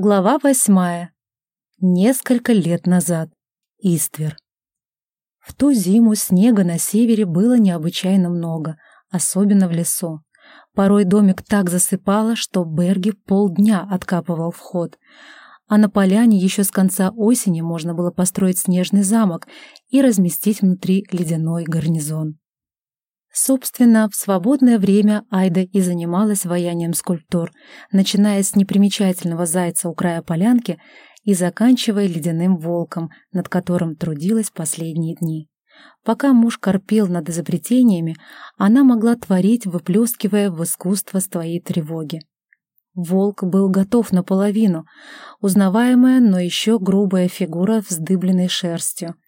Глава восьмая. Несколько лет назад. Иствер. В ту зиму снега на севере было необычайно много, особенно в лесу. Порой домик так засыпало, что Берги полдня откапывал вход. А на поляне еще с конца осени можно было построить снежный замок и разместить внутри ледяной гарнизон. Собственно, в свободное время Айда и занималась ваянием скульптур, начиная с непримечательного зайца у края полянки и заканчивая ледяным волком, над которым трудилась последние дни. Пока муж корпел над изобретениями, она могла творить, выплескивая в искусство своей тревоги. Волк был готов наполовину, узнаваемая, но еще грубая фигура вздыбленной шерстью —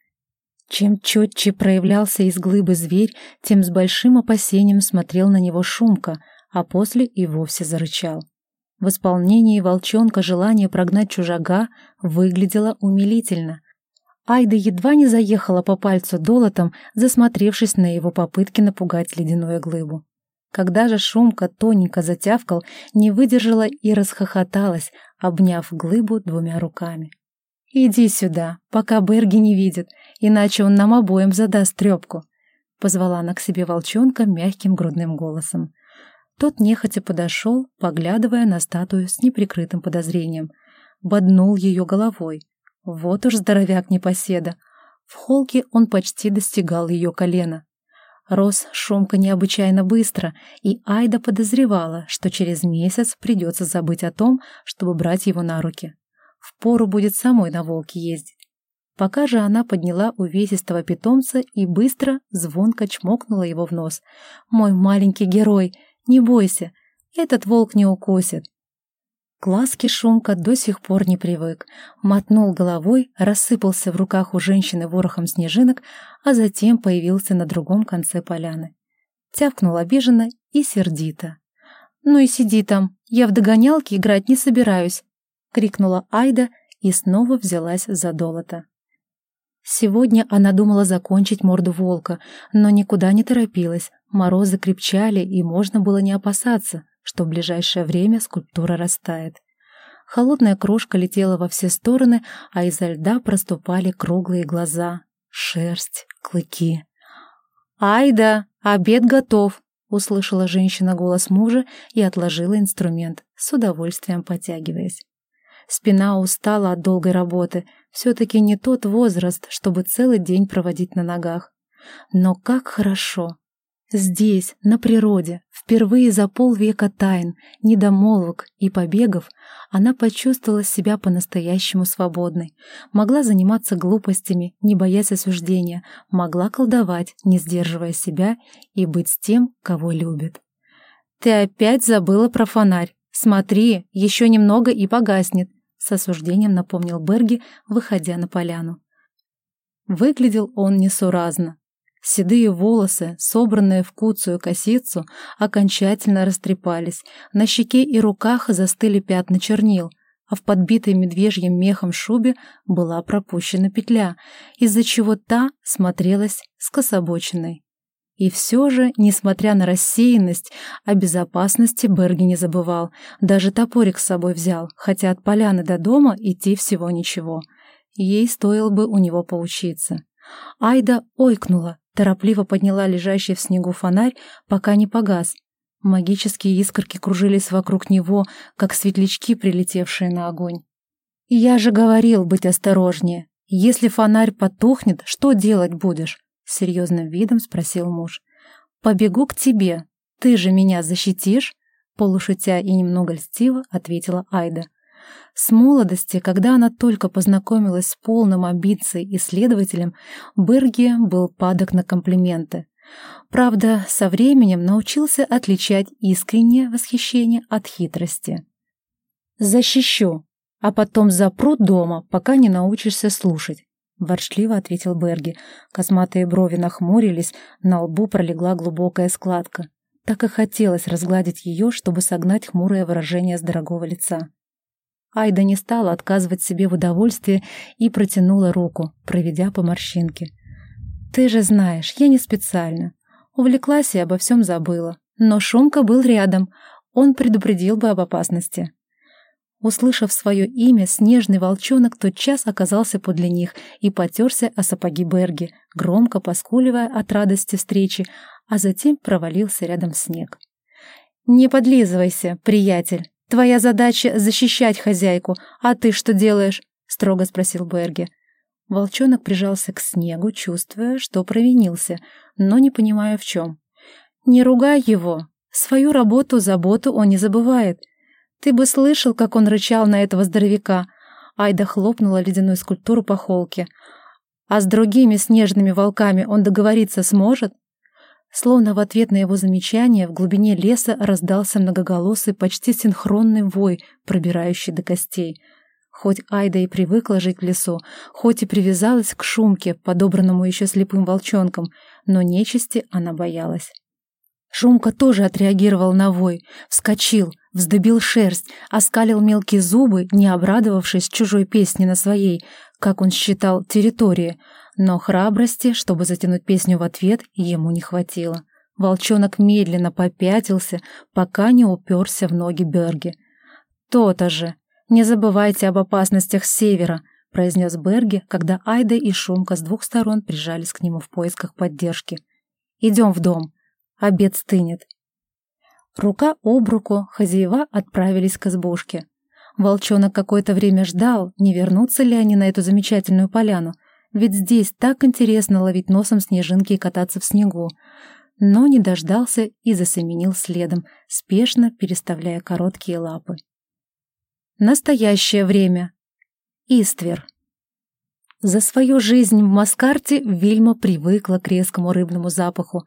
чем четче проявлялся из глыбы зверь, тем с большим опасением смотрел на него Шумка, а после и вовсе зарычал. В исполнении волчонка желание прогнать чужака выглядело умилительно. Айда едва не заехала по пальцу долотом, засмотревшись на его попытки напугать ледяную глыбу. Когда же Шумка тоненько затявкал, не выдержала и расхохоталась, обняв глыбу двумя руками. «Иди сюда, пока Берги не видит, иначе он нам обоим задаст трепку», — позвала она к себе волчонка мягким грудным голосом. Тот нехотя подошел, поглядывая на статую с неприкрытым подозрением. Боднул ее головой. Вот уж здоровяк непоседа. В холке он почти достигал ее колена. Рос шумка необычайно быстро, и Айда подозревала, что через месяц придется забыть о том, чтобы брать его на руки. Впору будет самой на волке ездить. Пока же она подняла увесистого питомца и быстро, звонко чмокнула его в нос. «Мой маленький герой, не бойся, этот волк не укусит». К ласке Шумка до сих пор не привык. Мотнул головой, рассыпался в руках у женщины ворохом снежинок, а затем появился на другом конце поляны. Тявкнул обиженно и сердито. «Ну и сиди там, я в догонялки играть не собираюсь. — крикнула Айда и снова взялась за долото. Сегодня она думала закончить морду волка, но никуда не торопилась. Морозы крепчали, и можно было не опасаться, что в ближайшее время скульптура растает. Холодная крошка летела во все стороны, а изо льда проступали круглые глаза, шерсть, клыки. «Айда, обед готов!» — услышала женщина голос мужа и отложила инструмент, с удовольствием потягиваясь. Спина устала от долгой работы. Все-таки не тот возраст, чтобы целый день проводить на ногах. Но как хорошо! Здесь, на природе, впервые за полвека тайн, недомолвок и побегов, она почувствовала себя по-настоящему свободной. Могла заниматься глупостями, не боясь осуждения, могла колдовать, не сдерживая себя, и быть с тем, кого любит. «Ты опять забыла про фонарь. Смотри, еще немного и погаснет с осуждением напомнил Берги, выходя на поляну. Выглядел он несуразно. Седые волосы, собранные в куцую косицу, окончательно растрепались, на щеке и руках застыли пятна чернил, а в подбитой медвежьим мехом шубе была пропущена петля, из-за чего та смотрелась скособоченной. И все же, несмотря на рассеянность, о безопасности Берги не забывал. Даже топорик с собой взял, хотя от поляны до дома идти всего ничего. Ей стоило бы у него поучиться. Айда ойкнула, торопливо подняла лежащий в снегу фонарь, пока не погас. Магические искорки кружились вокруг него, как светлячки, прилетевшие на огонь. «Я же говорил быть осторожнее. Если фонарь потухнет, что делать будешь?» Серьезным видом спросил муж. «Побегу к тебе. Ты же меня защитишь?» Полушутя и немного льстиво ответила Айда. С молодости, когда она только познакомилась с полным амбицией исследователем, Берги был падок на комплименты. Правда, со временем научился отличать искреннее восхищение от хитрости. «Защищу, а потом запру дома, пока не научишься слушать. Ворчливо ответил Берги. Косматые брови нахмурились, на лбу пролегла глубокая складка. Так и хотелось разгладить ее, чтобы согнать хмурое выражение с дорогого лица. Айда не стала отказывать себе в удовольствии и протянула руку, проведя по морщинке. «Ты же знаешь, я не специально. Увлеклась и обо всем забыла. Но Шумка был рядом. Он предупредил бы об опасности». Услышав свое имя, снежный волчонок тотчас оказался подле них и потерся о сапоги Берги, громко поскуливая от радости встречи, а затем провалился рядом в снег. «Не подлизывайся, приятель. Твоя задача — защищать хозяйку, а ты что делаешь?» — строго спросил Берги. Волчонок прижался к снегу, чувствуя, что провинился, но не понимая в чем. «Не ругай его. Свою работу, заботу он не забывает. Ты бы слышал, как он рычал на этого здоровяка. Айда хлопнула ледяную скульптуру по холке. А с другими снежными волками он договориться сможет? Словно в ответ на его замечание в глубине леса раздался многоголосый, почти синхронный вой, пробирающий до костей. Хоть Айда и привыкла жить в лесу, хоть и привязалась к шумке, подобранному еще слепым волчонком, но нечисти она боялась. Шумка тоже отреагировал на вой, вскочил, вздыбил шерсть, оскалил мелкие зубы, не обрадовавшись чужой песне на своей, как он считал, территории, но храбрости, чтобы затянуть песню в ответ, ему не хватило. Волчонок медленно попятился, пока не уперся в ноги Берги. «То-то же! Не забывайте об опасностях севера!» — произнес Берги, когда Айда и Шумка с двух сторон прижались к нему в поисках поддержки. «Идем в дом!» Обед стынет. Рука об руку хозяева отправились к избушке. Волчонок какое-то время ждал, не вернутся ли они на эту замечательную поляну, ведь здесь так интересно ловить носом снежинки и кататься в снегу. Но не дождался и засеменил следом, спешно переставляя короткие лапы. Настоящее время. Иствер. За свою жизнь в Маскарте Вильма привыкла к резкому рыбному запаху,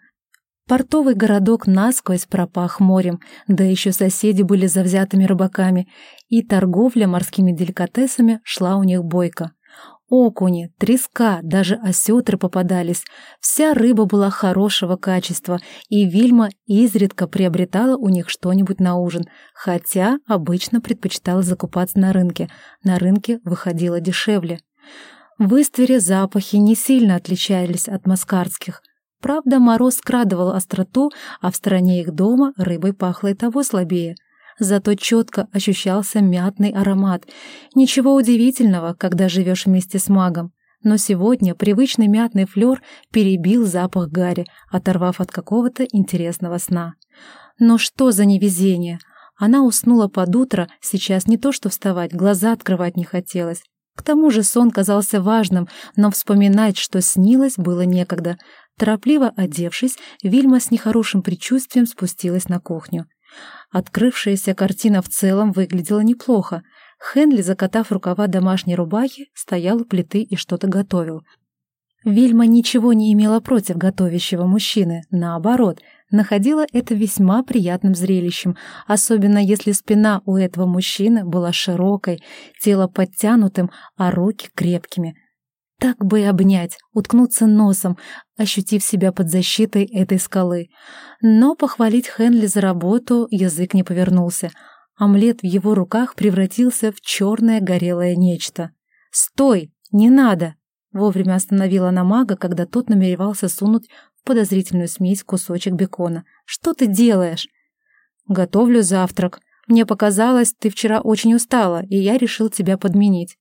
Портовый городок насквозь пропах морем, да еще соседи были завзятыми рыбаками, и торговля морскими деликатесами шла у них бойко. Окуни, треска, даже осетры попадались. Вся рыба была хорошего качества, и Вильма изредка приобретала у них что-нибудь на ужин, хотя обычно предпочитала закупаться на рынке. На рынке выходило дешевле. В Иствере запахи не сильно отличались от маскарских – Правда, мороз скрадывал остроту, а в стороне их дома рыбой пахло и того слабее. Зато четко ощущался мятный аромат. Ничего удивительного, когда живешь вместе с магом. Но сегодня привычный мятный флер перебил запах гари, оторвав от какого-то интересного сна. Но что за невезение! Она уснула под утро, сейчас не то что вставать, глаза открывать не хотелось. К тому же сон казался важным, но вспоминать, что снилось, было некогда. Торопливо одевшись, Вильма с нехорошим предчувствием спустилась на кухню. Открывшаяся картина в целом выглядела неплохо. Хенли, закатав рукава домашней рубахи, стоял у плиты и что-то готовил. Вильма ничего не имела против готовящего мужчины, наоборот, находила это весьма приятным зрелищем, особенно если спина у этого мужчины была широкой, тело подтянутым, а руки крепкими. Так бы и обнять, уткнуться носом, ощутив себя под защитой этой скалы. Но похвалить Хенли за работу язык не повернулся. Омлет в его руках превратился в черное горелое нечто. «Стой! Не надо!» Вовремя остановила она мага, когда тот намеревался сунуть в подозрительную смесь кусочек бекона. «Что ты делаешь?» «Готовлю завтрак. Мне показалось, ты вчера очень устала, и я решил тебя подменить».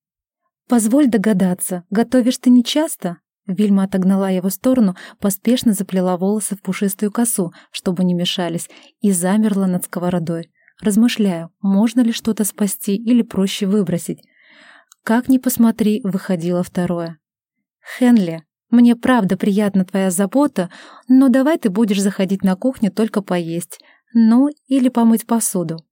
«Позволь догадаться, готовишь ты нечасто?» Вильма отогнала его в сторону, поспешно заплела волосы в пушистую косу, чтобы не мешались, и замерла над сковородой. Размышляю, можно ли что-то спасти или проще выбросить. Как ни посмотри, выходило второе. «Хенли, мне правда приятна твоя забота, но давай ты будешь заходить на кухню только поесть, ну или помыть посуду.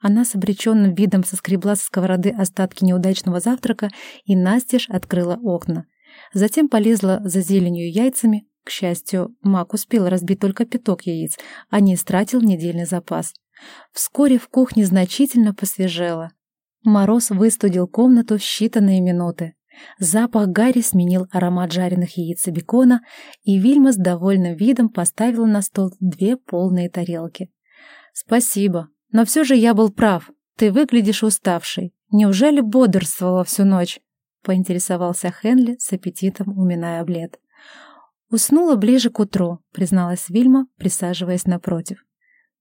Она с обреченным видом соскребла со сковороды остатки неудачного завтрака и настежь открыла окна. Затем полезла за зеленью яйцами. К счастью, Мак успел разбить только пяток яиц, а не истратил недельный запас. Вскоре в кухне значительно посвежело. Мороз выстудил комнату в считанные минуты. Запах гари сменил аромат жареных яиц и бекона, и Вильма с довольным видом поставила на стол две полные тарелки. «Спасибо», но все же я был прав. Ты выглядишь уставшей. Неужели бодрствовала всю ночь?» — поинтересовался Хенли с аппетитом, уминая омлет. «Уснула ближе к утру», — призналась Вильма, присаживаясь напротив.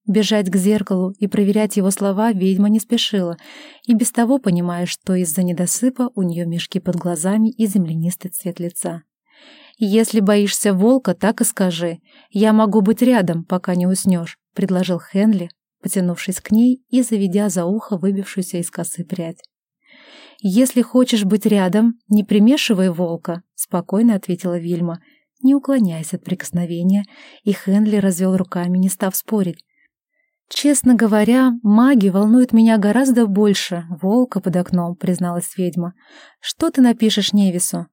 Бежать к зеркалу и проверять его слова ведьма не спешила, и без того понимая, что из-за недосыпа у нее мешки под глазами и землянистый цвет лица. «Если боишься волка, так и скажи. Я могу быть рядом, пока не уснешь», — предложил Хенли, потянувшись к ней и заведя за ухо выбившуюся из косы прядь. «Если хочешь быть рядом, не примешивай волка», — спокойно ответила Вильма, не уклоняясь от прикосновения, и Хенли развел руками, не став спорить. «Честно говоря, маги волнуют меня гораздо больше волка под окном», — призналась ведьма. «Что ты напишешь Невису?»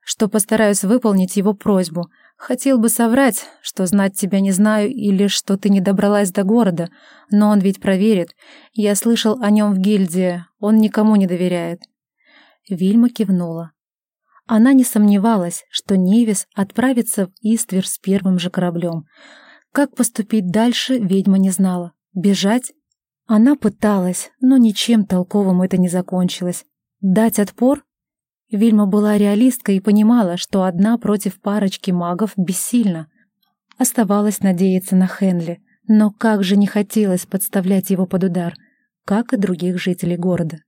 «Что постараюсь выполнить его просьбу. Хотел бы соврать, что знать тебя не знаю или что ты не добралась до города, но он ведь проверит. Я слышал о нем в гильдии, он никому не доверяет». Вильма кивнула. Она не сомневалась, что Невис отправится в Иствер с первым же кораблем — как поступить дальше, ведьма не знала. Бежать? Она пыталась, но ничем толковым это не закончилось. Дать отпор? Вильма была реалисткой и понимала, что одна против парочки магов бессильна. Оставалось надеяться на Хенли, но как же не хотелось подставлять его под удар, как и других жителей города.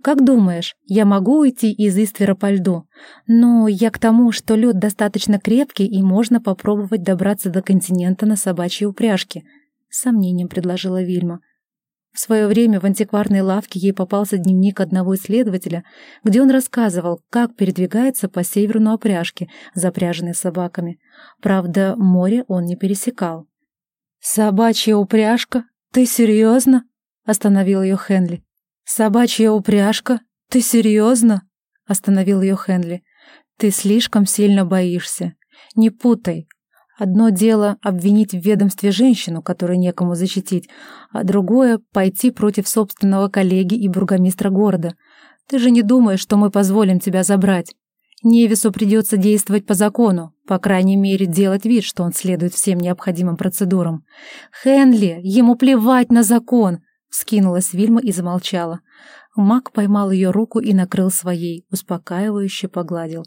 «Как думаешь, я могу уйти из Иствера по льду? Но я к тому, что лед достаточно крепкий и можно попробовать добраться до континента на собачьей упряжке», — с сомнением предложила Вильма. В свое время в антикварной лавке ей попался дневник одного исследователя, где он рассказывал, как передвигается по северу на упряжке, запряженной собаками. Правда, море он не пересекал. «Собачья упряжка? Ты серьезно?» — остановил ее Хенли. «Собачья упряжка? Ты серьезно?» — остановил ее Хенли. «Ты слишком сильно боишься. Не путай. Одно дело обвинить в ведомстве женщину, которую некому защитить, а другое — пойти против собственного коллеги и бургомистра города. Ты же не думаешь, что мы позволим тебя забрать. Невису придется действовать по закону, по крайней мере, делать вид, что он следует всем необходимым процедурам. Хенли, ему плевать на закон!» Скинулась Вильма и замолчала. Мак поймал ее руку и накрыл своей, успокаивающе погладил.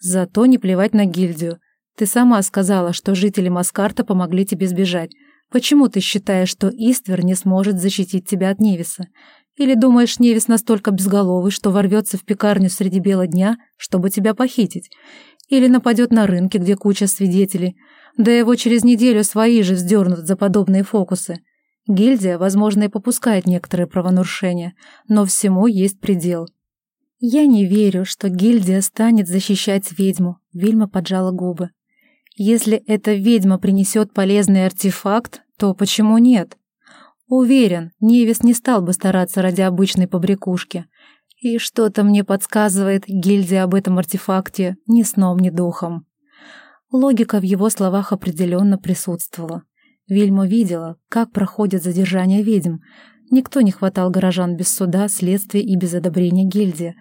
«Зато не плевать на гильдию. Ты сама сказала, что жители Маскарта помогли тебе сбежать. Почему ты считаешь, что Иствер не сможет защитить тебя от Невиса? Или думаешь, Невис настолько безголовый, что ворвется в пекарню среди бела дня, чтобы тебя похитить? Или нападет на рынке, где куча свидетелей? Да его через неделю свои же вздернут за подобные фокусы. Гильдия, возможно, и попускает некоторые правонарушения, но всему есть предел. «Я не верю, что гильдия станет защищать ведьму», — Вильма поджала губы. «Если эта ведьма принесет полезный артефакт, то почему нет?» Уверен, Невис не стал бы стараться ради обычной побрякушки. И что-то мне подсказывает, гильдия об этом артефакте ни сном, ни духом. Логика в его словах определенно присутствовала. Вильма видела, как проходит задержание ведьм. Никто не хватал горожан без суда, следствия и без одобрения гильдии.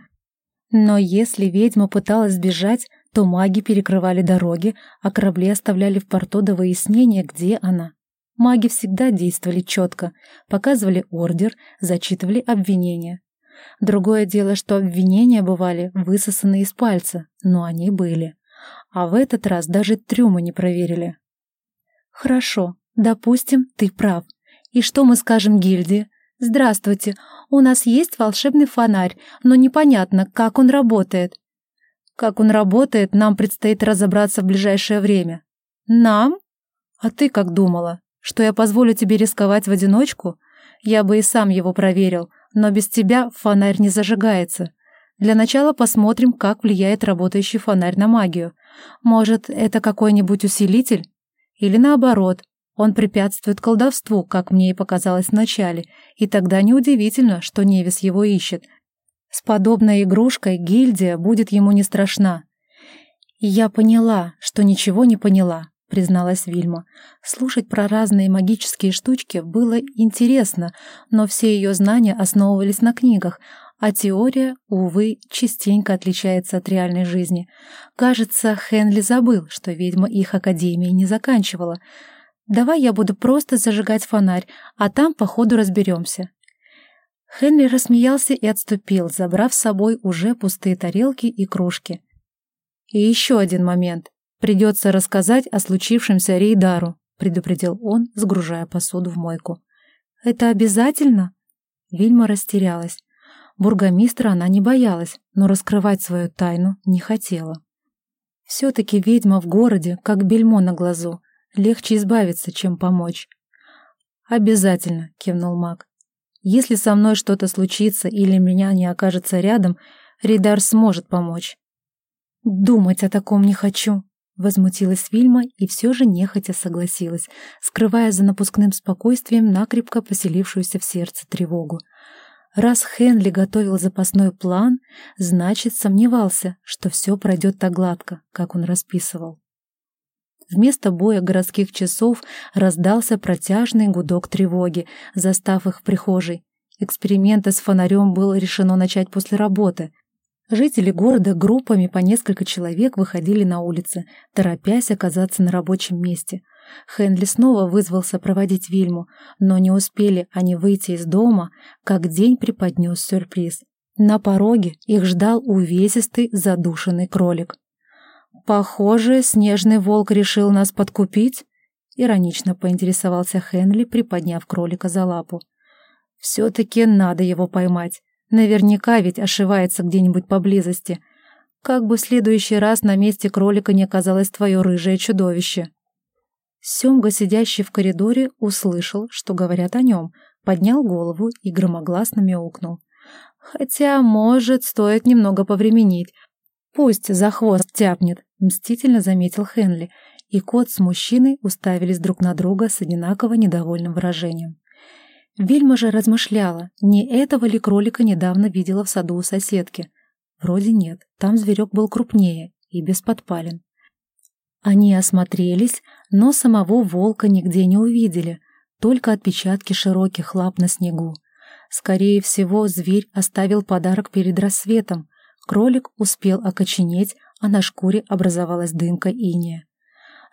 Но если ведьма пыталась сбежать, то маги перекрывали дороги, а корабли оставляли в порту до выяснения, где она. Маги всегда действовали четко, показывали ордер, зачитывали обвинения. Другое дело, что обвинения бывали высосаны из пальца, но они были. А в этот раз даже трюмы не проверили. «Хорошо, Допустим, ты прав. И что мы скажем гильдии? Здравствуйте, у нас есть волшебный фонарь, но непонятно, как он работает. Как он работает, нам предстоит разобраться в ближайшее время. Нам? А ты как думала? Что я позволю тебе рисковать в одиночку? Я бы и сам его проверил, но без тебя фонарь не зажигается. Для начала посмотрим, как влияет работающий фонарь на магию. Может, это какой-нибудь усилитель? Или наоборот, он препятствует колдовству, как мне и показалось вначале, и тогда неудивительно, что Невис его ищет. С подобной игрушкой гильдия будет ему не страшна. Я поняла, что ничего не поняла, призналась Вильма. Слушать про разные магические штучки было интересно, но все ее знания основывались на книгах, а теория, увы, частенько отличается от реальной жизни. Кажется, Хенли забыл, что ведьма их академии не заканчивала — Давай я буду просто зажигать фонарь, а там по ходу разберемся». Хенри рассмеялся и отступил, забрав с собой уже пустые тарелки и кружки. «И еще один момент. Придется рассказать о случившемся Рейдару», предупредил он, сгружая посуду в мойку. «Это обязательно?» Вильма растерялась. Бургомистра она не боялась, но раскрывать свою тайну не хотела. Все-таки ведьма в городе, как бельмо на глазу. Легче избавиться, чем помочь. «Обязательно», — кивнул маг. «Если со мной что-то случится или меня не окажется рядом, Ридар сможет помочь». «Думать о таком не хочу», — возмутилась Вильма и все же нехотя согласилась, скрывая за напускным спокойствием накрепко поселившуюся в сердце тревогу. Раз Хенли готовил запасной план, значит, сомневался, что все пройдет так гладко, как он расписывал. Вместо боя городских часов раздался протяжный гудок тревоги, застав их в прихожей. Эксперименты с фонарем было решено начать после работы. Жители города группами по несколько человек выходили на улицы, торопясь оказаться на рабочем месте. Хенли снова вызвался проводить Вильму, но не успели они выйти из дома, как день преподнес сюрприз. На пороге их ждал увесистый задушенный кролик. «Похоже, снежный волк решил нас подкупить?» — иронично поинтересовался Хенли, приподняв кролика за лапу. «Все-таки надо его поймать. Наверняка ведь ошивается где-нибудь поблизости. Как бы в следующий раз на месте кролика не оказалось твое рыжее чудовище». Семга, сидящий в коридоре, услышал, что говорят о нем, поднял голову и громогласно мяукнул. «Хотя, может, стоит немного повременить, «Пусть за хвост тяпнет», — мстительно заметил Хенли, и кот с мужчиной уставились друг на друга с одинаково недовольным выражением. Вильма же размышляла, не этого ли кролика недавно видела в саду у соседки. Вроде нет, там зверек был крупнее и без подпалин. Они осмотрелись, но самого волка нигде не увидели, только отпечатки широких лап на снегу. Скорее всего, зверь оставил подарок перед рассветом, Кролик успел окоченеть, а на шкуре образовалась дымка иния.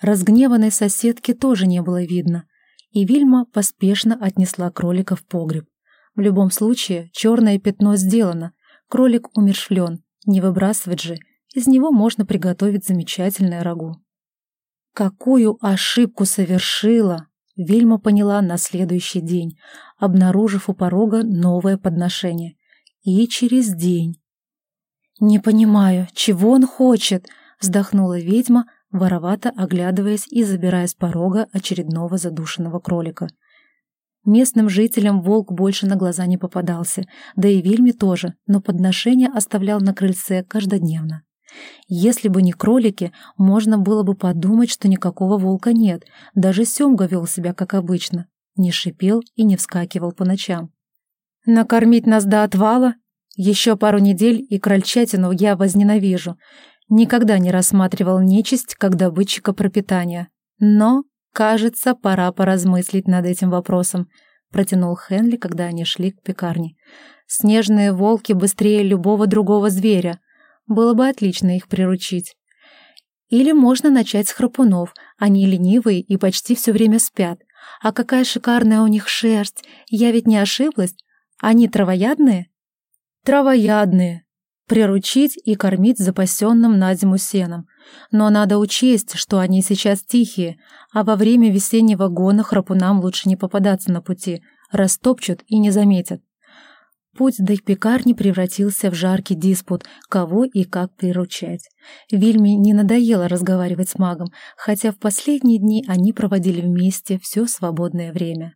Разгневанной соседки тоже не было видно, и Вильма поспешно отнесла кролика в погреб. В любом случае, черное пятно сделано, кролик умершвлен, не выбрасывать же, из него можно приготовить замечательное рагу. Какую ошибку совершила! Вильма поняла на следующий день, обнаружив у порога новое подношение. И через день. «Не понимаю, чего он хочет?» — вздохнула ведьма, воровато оглядываясь и забирая с порога очередного задушенного кролика. Местным жителям волк больше на глаза не попадался, да и Вильме тоже, но подношение оставлял на крыльце каждодневно. Если бы не кролики, можно было бы подумать, что никакого волка нет, даже Семга вел себя как обычно, не шипел и не вскакивал по ночам. «Накормить нас до отвала?» Еще пару недель, и крольчатину я возненавижу. Никогда не рассматривал нечисть как добытчика пропитания. Но, кажется, пора поразмыслить над этим вопросом, протянул Хенли, когда они шли к пекарне. Снежные волки быстрее любого другого зверя. Было бы отлично их приручить. Или можно начать с храпунов. Они ленивые и почти все время спят. А какая шикарная у них шерсть. Я ведь не ошиблась. Они травоядные? Травоядные. Приручить и кормить запасенным на зиму сеном. Но надо учесть, что они сейчас тихие, а во время весеннего гона храпунам лучше не попадаться на пути, растопчут и не заметят. Путь до пекарни превратился в жаркий диспут, кого и как приручать. Вильме не надоело разговаривать с магом, хотя в последние дни они проводили вместе все свободное время.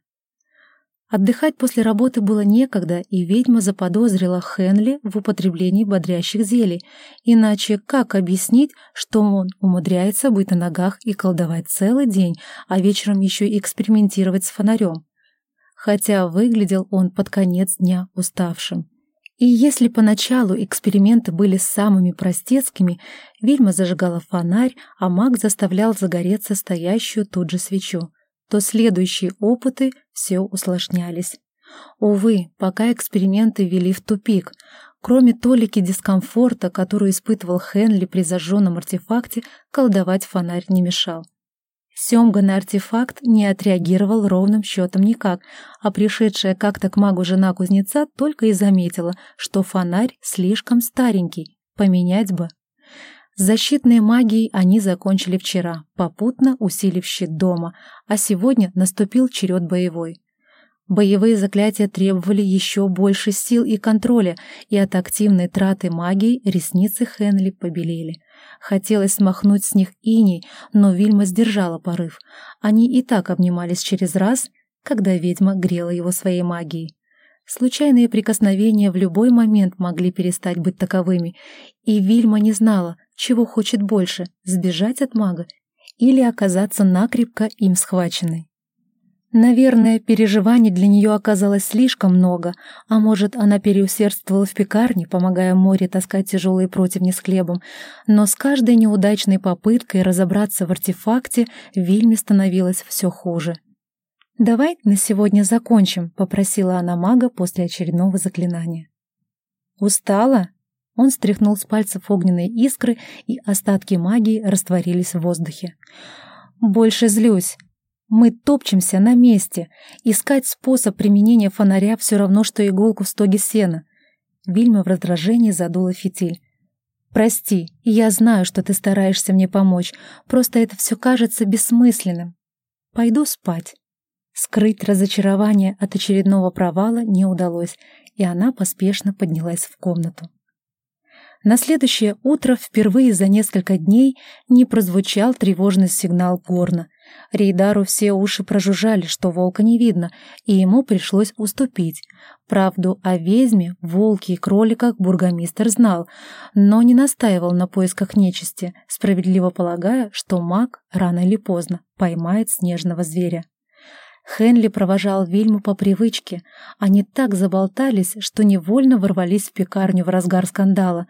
Отдыхать после работы было некогда, и ведьма заподозрила Хенли в употреблении бодрящих зелий. Иначе как объяснить, что он умудряется быть на ногах и колдовать целый день, а вечером еще и экспериментировать с фонарем? Хотя выглядел он под конец дня уставшим. И если поначалу эксперименты были самыми простецкими, ведьма зажигала фонарь, а маг заставлял загореться стоящую тут же свечу то следующие опыты все усложнялись. Увы, пока эксперименты вели в тупик. Кроме толики дискомфорта, который испытывал Хенли при зажженном артефакте, колдовать фонарь не мешал. Семга на артефакт не отреагировал ровным счетом никак, а пришедшая как-то к магу жена кузнеца только и заметила, что фонарь слишком старенький, поменять бы. Защитной магией они закончили вчера, попутно усилив щит дома, а сегодня наступил черед боевой. Боевые заклятия требовали еще больше сил и контроля, и от активной траты магии ресницы Хенли побелели. Хотелось смахнуть с них иней, но Вильма сдержала порыв. Они и так обнимались через раз, когда ведьма грела его своей магией. Случайные прикосновения в любой момент могли перестать быть таковыми, и Вильма не знала, чего хочет больше — сбежать от мага или оказаться накрепко им схваченной. Наверное, переживаний для нее оказалось слишком много, а может, она переусердствовала в пекарне, помогая море таскать тяжелые противни с хлебом, но с каждой неудачной попыткой разобраться в артефакте Вильме становилось все хуже. «Давай на сегодня закончим», — попросила она мага после очередного заклинания. «Устала?» Он стряхнул с пальцев огненные искры, и остатки магии растворились в воздухе. «Больше злюсь. Мы топчемся на месте. Искать способ применения фонаря все равно, что иголку в стоге сена». Вильма в раздражении задула фитиль. «Прости, я знаю, что ты стараешься мне помочь, просто это все кажется бессмысленным. Пойду спать». Скрыть разочарование от очередного провала не удалось, и она поспешно поднялась в комнату. На следующее утро впервые за несколько дней не прозвучал тревожный сигнал горна. Рейдару все уши прожужжали, что волка не видно, и ему пришлось уступить. Правду о ведьме, волке и кроликах бургомистр знал, но не настаивал на поисках нечисти, справедливо полагая, что маг рано или поздно поймает снежного зверя. Хенли провожал Вильму по привычке. Они так заболтались, что невольно ворвались в пекарню в разгар скандала.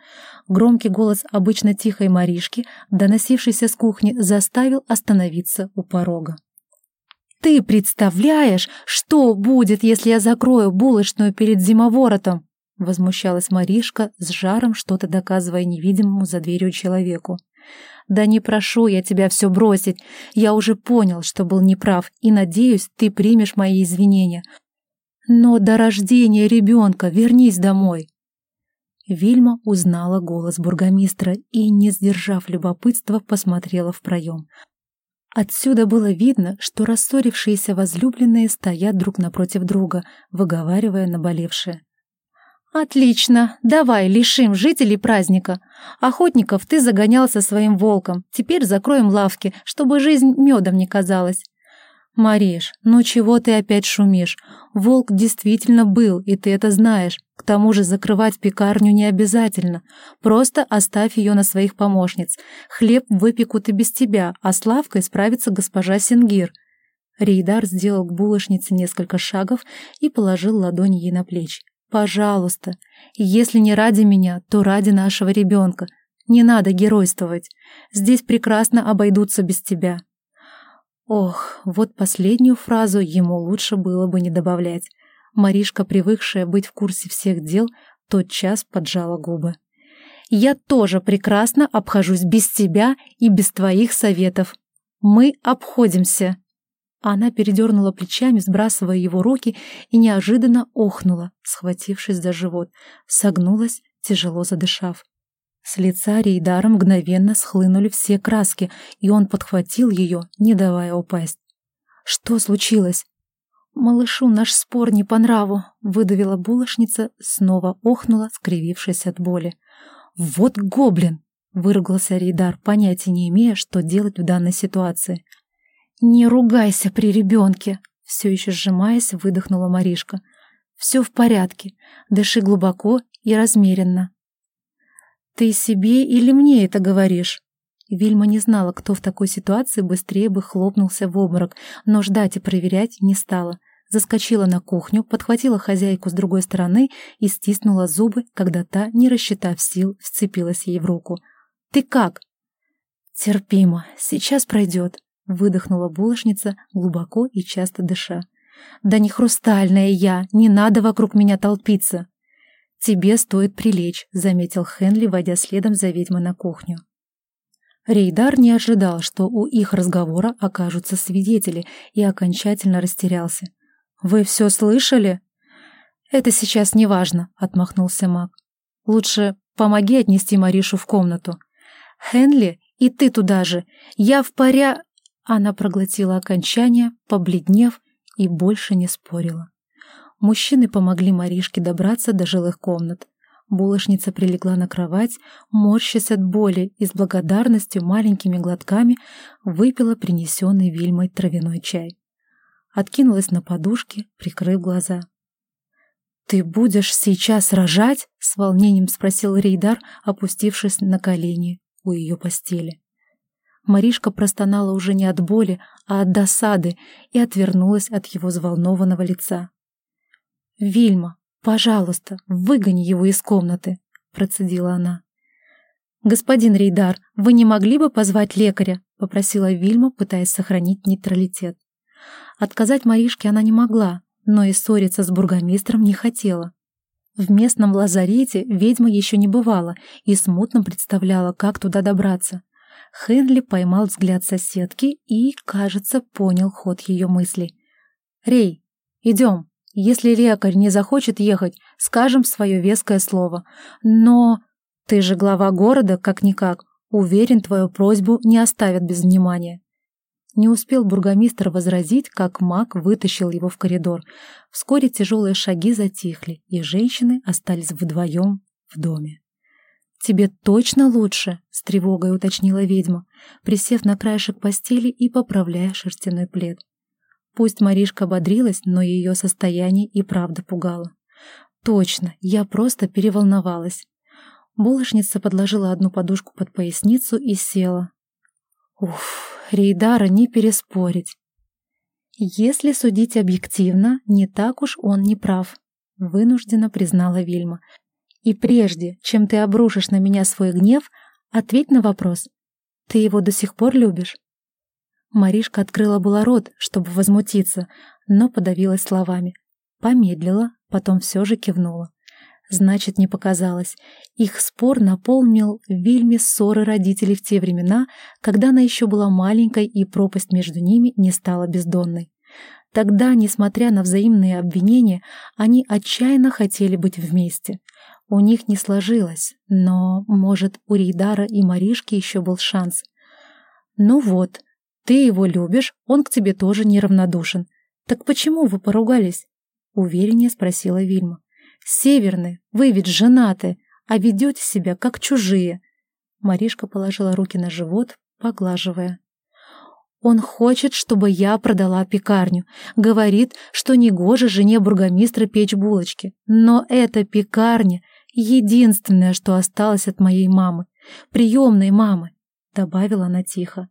Громкий голос обычно тихой Маришки, доносившийся с кухни, заставил остановиться у порога. «Ты представляешь, что будет, если я закрою булочную перед зимоворотом?» Возмущалась Маришка, с жаром что-то доказывая невидимому за дверью человеку. Да не прошу я тебя все бросить. Я уже понял, что был неправ, и надеюсь, ты примешь мои извинения. Но до рождения ребенка вернись домой. Вильма узнала голос бургомистра и, не сдержав любопытства, посмотрела в проем. Отсюда было видно, что рассорившиеся возлюбленные стоят друг напротив друга, выговаривая наболевшее. «Отлично! Давай лишим жителей праздника. Охотников ты загонял со своим волком. Теперь закроем лавки, чтобы жизнь медом не казалась». «Мариш, ну чего ты опять шумишь? Волк действительно был, и ты это знаешь. К тому же закрывать пекарню не обязательно. Просто оставь ее на своих помощниц. Хлеб выпекут и без тебя, а с лавкой справится госпожа Сингир». Рейдар сделал к булочнице несколько шагов и положил ладони ей на плечи. Пожалуйста, если не ради меня, то ради нашего ребенка. Не надо геройствовать. Здесь прекрасно обойдутся без тебя. Ох, вот последнюю фразу ему лучше было бы не добавлять. Маришка, привыкшая быть в курсе всех дел, тотчас поджала губы. «Я тоже прекрасно обхожусь без тебя и без твоих советов. Мы обходимся!» Она передернула плечами, сбрасывая его руки, и неожиданно охнула, схватившись за живот, согнулась, тяжело задышав. С лица Рейдара мгновенно схлынули все краски, и он подхватил ее, не давая упасть. «Что случилось?» «Малышу наш спор не по нраву», — выдавила булочница, снова охнула, скривившись от боли. «Вот гоблин!» — выругался Рейдар, понятия не имея, что делать в данной ситуации. «Не ругайся при ребенке!» Все еще сжимаясь, выдохнула Маришка. «Все в порядке. Дыши глубоко и размеренно». «Ты себе или мне это говоришь?» Вильма не знала, кто в такой ситуации быстрее бы хлопнулся в обморок, но ждать и проверять не стала. Заскочила на кухню, подхватила хозяйку с другой стороны и стиснула зубы, когда та, не рассчитав сил, вцепилась ей в руку. «Ты как?» «Терпимо. Сейчас пройдет», Выдохнула булочница, глубоко и часто дыша. «Да не хрустальная я, не надо вокруг меня толпиться!» «Тебе стоит прилечь», — заметил Хенли, войдя следом за ведьмой на кухню. Рейдар не ожидал, что у их разговора окажутся свидетели, и окончательно растерялся. «Вы все слышали?» «Это сейчас не важно», — отмахнулся маг. «Лучше помоги отнести Маришу в комнату». Хенли, и ты туда же! Я в поря...» Она проглотила окончание, побледнев, и больше не спорила. Мужчины помогли Маришке добраться до жилых комнат. Булочница прилегла на кровать, морщась от боли и с благодарностью маленькими глотками выпила принесенный Вильмой травяной чай. Откинулась на подушке, прикрыв глаза. «Ты будешь сейчас рожать?» — с волнением спросил Рейдар, опустившись на колени у ее постели. Маришка простонала уже не от боли, а от досады и отвернулась от его взволнованного лица. «Вильма, пожалуйста, выгони его из комнаты», — процедила она. «Господин Рейдар, вы не могли бы позвать лекаря?» — попросила Вильма, пытаясь сохранить нейтралитет. Отказать Маришке она не могла, но и ссориться с бургомистром не хотела. В местном лазарете ведьма еще не бывала и смутно представляла, как туда добраться. Хенли поймал взгляд соседки и, кажется, понял ход ее мыслей. «Рей, идем. Если лекарь не захочет ехать, скажем свое веское слово. Но ты же глава города, как-никак. Уверен, твою просьбу не оставят без внимания». Не успел бургомистр возразить, как маг вытащил его в коридор. Вскоре тяжелые шаги затихли, и женщины остались вдвоем в доме. «Тебе точно лучше?» — с тревогой уточнила ведьма, присев на краешек постели и поправляя шерстяной плед. Пусть Маришка бодрилась, но ее состояние и правда пугало. «Точно, я просто переволновалась». Булочница подложила одну подушку под поясницу и села. Уф, Рейдара не переспорить. Если судить объективно, не так уж он не прав, вынужденно признала Вильма. И прежде, чем ты обрушишь на меня свой гнев, ответь на вопрос. Ты его до сих пор любишь? Маришка открыла было рот, чтобы возмутиться, но подавилась словами. Помедлила, потом все же кивнула. Значит, не показалось. Их спор наполнил Вильме ссоры родителей в те времена, когда она еще была маленькой и пропасть между ними не стала бездонной. Тогда, несмотря на взаимные обвинения, они отчаянно хотели быть вместе. У них не сложилось, но, может, у Рейдара и Маришки еще был шанс. «Ну вот, ты его любишь, он к тебе тоже неравнодушен. Так почему вы поругались?» — увереннее спросила Вильма. Северны, вы ведь женаты, а ведете себя как чужие. Маришка положила руки на живот, поглаживая. Он хочет, чтобы я продала пекарню. Говорит, что негоже жене бургомистра печь булочки. Но эта пекарня — единственное, что осталось от моей мамы. Приемной мамы, — добавила она тихо.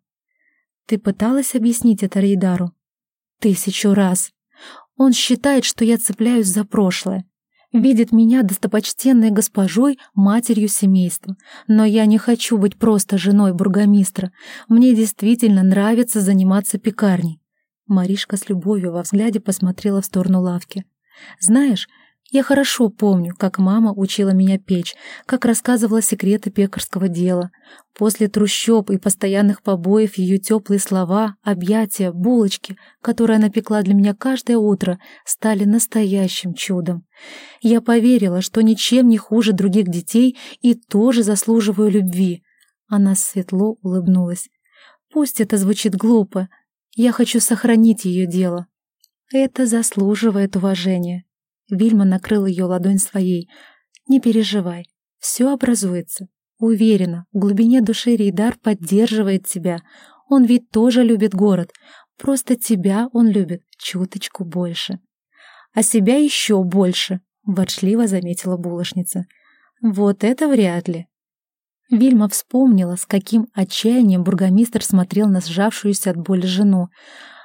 Ты пыталась объяснить это Рейдару? Тысячу раз. Он считает, что я цепляюсь за прошлое видит меня достопочтенной госпожой, матерью семейства. Но я не хочу быть просто женой бургомистра. Мне действительно нравится заниматься пекарней. Маришка с любовью во взгляде посмотрела в сторону лавки. «Знаешь, я хорошо помню, как мама учила меня печь, как рассказывала секреты пекарского дела. После трущоб и постоянных побоев ее теплые слова, объятия, булочки, которые она пекла для меня каждое утро, стали настоящим чудом. Я поверила, что ничем не хуже других детей и тоже заслуживаю любви. Она светло улыбнулась. Пусть это звучит глупо, я хочу сохранить ее дело. Это заслуживает уважения. Вильма накрыл ее ладонь своей. «Не переживай, все образуется. Уверена, в глубине души Рейдар поддерживает тебя. Он ведь тоже любит город. Просто тебя он любит чуточку больше. А себя еще больше», — ворчливо заметила булочница. «Вот это вряд ли». Вильма вспомнила, с каким отчаянием бургомистр смотрел на сжавшуюся от боли жену.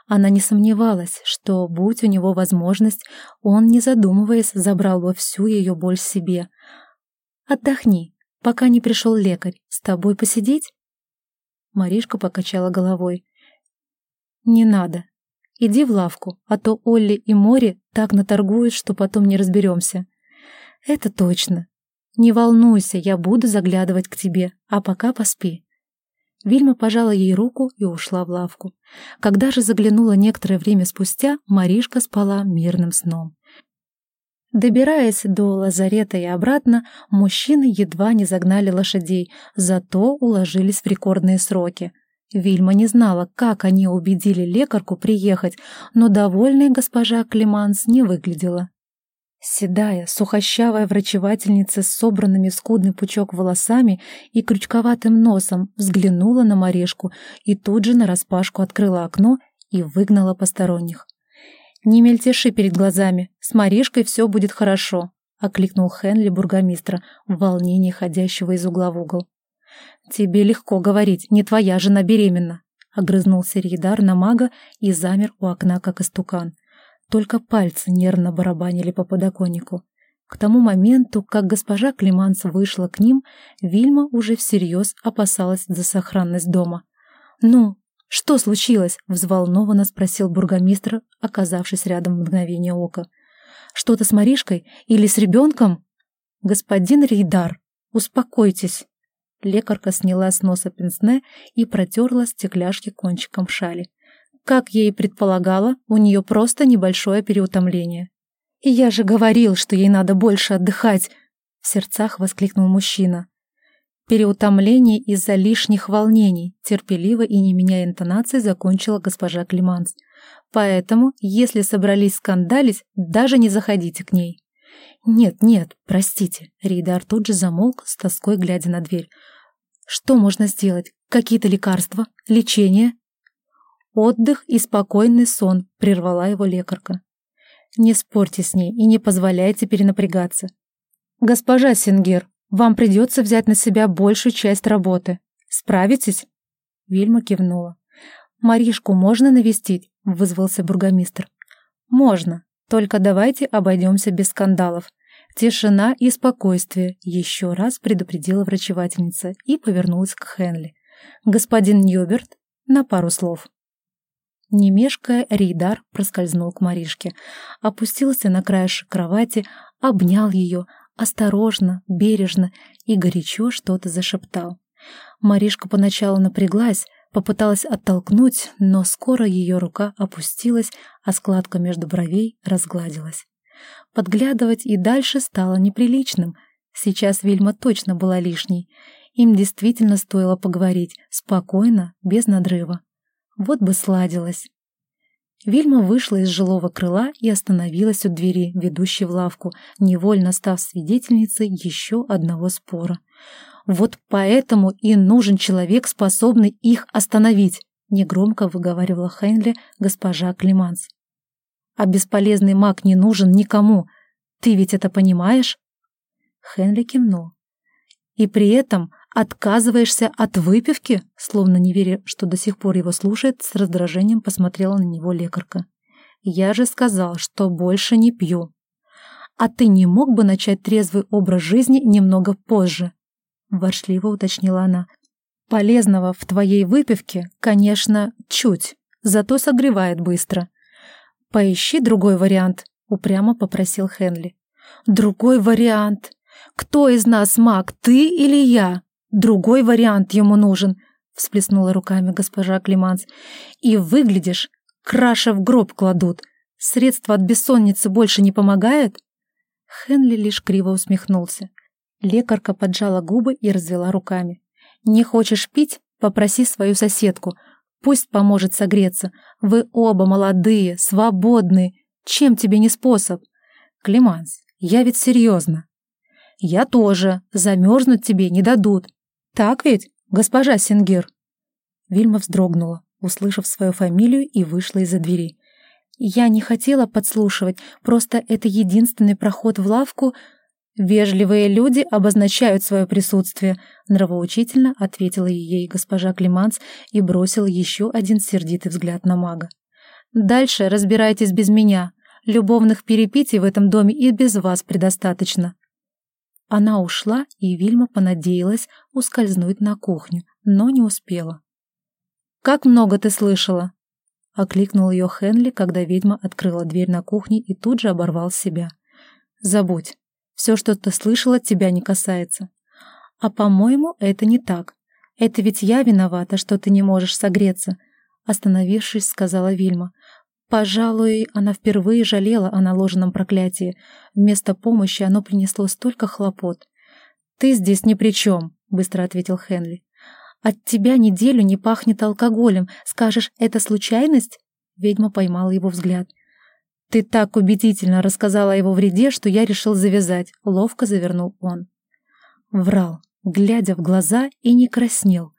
Она не сомневалась, что, будь у него возможность, он, не задумываясь, забрал бы всю ее боль себе. «Отдохни, пока не пришел лекарь. С тобой посидеть?» Маришка покачала головой. «Не надо. Иди в лавку, а то Олли и Мори так наторгуют, что потом не разберемся». «Это точно. Не волнуйся, я буду заглядывать к тебе, а пока поспи». Вильма пожала ей руку и ушла в лавку. Когда же заглянула некоторое время спустя, Маришка спала мирным сном. Добираясь до лазарета и обратно, мужчины едва не загнали лошадей, зато уложились в рекордные сроки. Вильма не знала, как они убедили лекарку приехать, но довольной госпожа Климанс не выглядела. Седая, сухощавая врачевательница с собранными скудный пучок волосами и крючковатым носом взглянула на Марешку и тут же нараспашку открыла окно и выгнала посторонних. «Не мельтеши перед глазами, с Маришкой все будет хорошо», — окликнул Хенли бургомистра в волнении ходящего из угла в угол. «Тебе легко говорить, не твоя жена беременна», — огрызнулся Рейдар на мага и замер у окна, как истукан. Только пальцы нервно барабанили по подоконнику. К тому моменту, как госпожа Климанс вышла к ним, Вильма уже всерьез опасалась за сохранность дома. «Ну, что случилось?» — взволнованно спросил бургомистр, оказавшись рядом в мгновение ока. «Что-то с Маришкой или с ребенком?» «Господин Рейдар, успокойтесь!» Лекарка сняла с носа пенсне и протерла стекляшки кончиком шали. Как я и предполагала, у нее просто небольшое переутомление. «И я же говорил, что ей надо больше отдыхать!» — в сердцах воскликнул мужчина. Переутомление из-за лишних волнений, терпеливо и не меняя интонации, закончила госпожа Климанс. Поэтому, если собрались скандалить, даже не заходите к ней. «Нет, нет, простите», — Рейдар тут же замолк, с тоской глядя на дверь. «Что можно сделать? Какие-то лекарства? Лечение?» Отдых и спокойный сон, прервала его лекарка. Не спорьте с ней и не позволяйте перенапрягаться. Госпожа Сингер, вам придется взять на себя большую часть работы. Справитесь? Вильма кивнула. «Маришку можно навестить?» — вызвался бургомистр. «Можно, только давайте обойдемся без скандалов. Тишина и спокойствие», — еще раз предупредила врачевательница и повернулась к Хенли. «Господин Ньюберт, на пару слов». Не мешкая, Рейдар проскользнул к Маришке, опустился на краешек кровати, обнял ее, осторожно, бережно и горячо что-то зашептал. Маришка поначалу напряглась, попыталась оттолкнуть, но скоро ее рука опустилась, а складка между бровей разгладилась. Подглядывать и дальше стало неприличным. Сейчас Вильма точно была лишней. Им действительно стоило поговорить, спокойно, без надрыва. Вот бы сладилось. Вильма вышла из жилого крыла и остановилась у двери, ведущей в лавку, невольно став свидетельницей еще одного спора. «Вот поэтому и нужен человек, способный их остановить», — негромко выговаривала Хенли госпожа Климанс. «А бесполезный маг не нужен никому. Ты ведь это понимаешь?» Хенли кивнул. «И при этом «Отказываешься от выпивки?» Словно не веря, что до сих пор его слушает, с раздражением посмотрела на него лекарка. «Я же сказал, что больше не пью». «А ты не мог бы начать трезвый образ жизни немного позже?» Воршливо уточнила она. «Полезного в твоей выпивке, конечно, чуть, зато согревает быстро». «Поищи другой вариант», — упрямо попросил Хенли. «Другой вариант? Кто из нас маг, ты или я?» Другой вариант ему нужен, всплеснула руками госпожа Климанс. И выглядишь, краша в гроб кладут. Средства от бессонницы больше не помогает? Хенли лишь криво усмехнулся. Лекарка поджала губы и развела руками. «Не хочешь пить? Попроси свою соседку. Пусть поможет согреться. Вы оба молодые, свободные. Чем тебе не способ?» «Климанс, я ведь серьезно». «Я тоже. Замерзнуть тебе не дадут. «Так ведь, госпожа Сингер?» Вильма вздрогнула, услышав свою фамилию, и вышла из-за двери. «Я не хотела подслушивать, просто это единственный проход в лавку...» «Вежливые люди обозначают свое присутствие», — нравоучительно ответила ей госпожа Климанс и бросила еще один сердитый взгляд на мага. «Дальше разбирайтесь без меня. Любовных перепитий в этом доме и без вас предостаточно». Она ушла, и Вильма понадеялась ускользнуть на кухню, но не успела. «Как много ты слышала?» — окликнул ее Хенли, когда ведьма открыла дверь на кухне и тут же оборвал себя. «Забудь. Все, что ты слышала, тебя не касается. А, по-моему, это не так. Это ведь я виновата, что ты не можешь согреться», — остановившись, сказала Вильма. Пожалуй, она впервые жалела о наложенном проклятии. Вместо помощи оно принесло столько хлопот. «Ты здесь ни при чем», — быстро ответил Хенли. «От тебя неделю не пахнет алкоголем. Скажешь, это случайность?» Ведьма поймала его взгляд. «Ты так убедительно рассказала о его вреде, что я решил завязать», — ловко завернул он. Врал, глядя в глаза, и не краснел.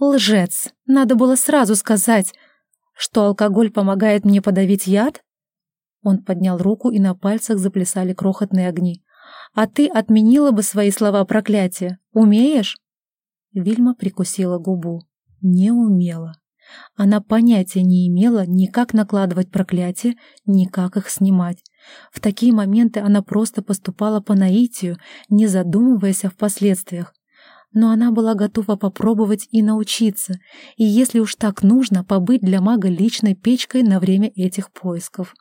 «Лжец! Надо было сразу сказать, что алкоголь помогает мне подавить яд?» Он поднял руку, и на пальцах заплясали крохотные огни. «А ты отменила бы свои слова проклятия. Умеешь?» Вильма прикусила губу. Не умела. Она понятия не имела ни как накладывать проклятия, ни как их снимать. В такие моменты она просто поступала по наитию, не задумываясь о последствиях. Но она была готова попробовать и научиться, и если уж так нужно, побыть для мага личной печкой на время этих поисков.